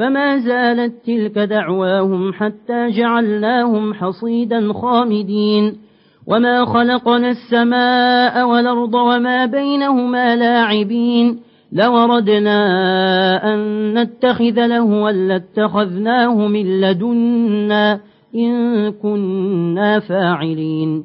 فما زالت تلك دعواهم حتى جعلناهم حصيدا خامدين. وما خلقنا السماء والأرض وما بينهما لاعبين. لوردنا أن نتخذ لهوا لاتخذناه من لدنا إن كنا فاعلين.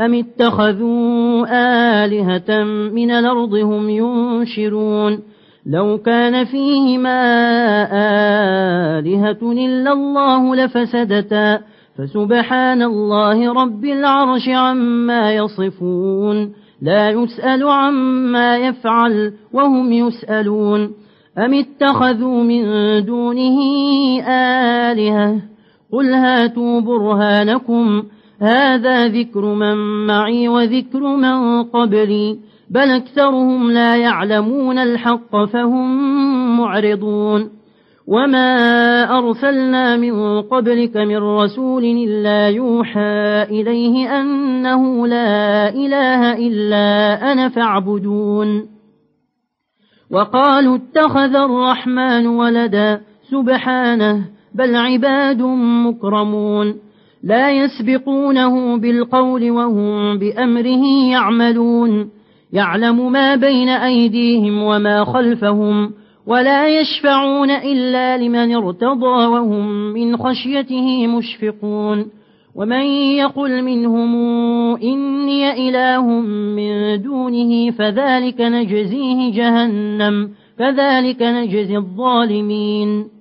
أم اتخذوا آلهة من الأرض هم ينشرون لو كان فيهما آلهة إلا الله لفسدتا فسبحان الله رب العرش عما يصفون لا يسأل عما يفعل وهم يسألون أم اتخذوا من دونه آلهة قل هاتوا برهانكم هذا ذكر من معي وذكر من قبلي بل أكثرهم لا يعلمون الحق فهم معرضون. وما أرسلنا من قبلك من رسول إلا يوحى إليه أنه لا إله إلا أنا فاعبدون. وقالوا اتخذ الرحمن ولدا سبحانه بل عباد مكرمون. لا يسبقونه بالقول وهم بأمره يعملون. يعلم ما بين أيديهم وما خلفهم ولا يشفعون إلا لمن ارتضى وهم من خشيته مشفقون. ومن يقل منهم إني إله من دونه فذلك نجزيه جهنم فذلك نجزي الظالمين.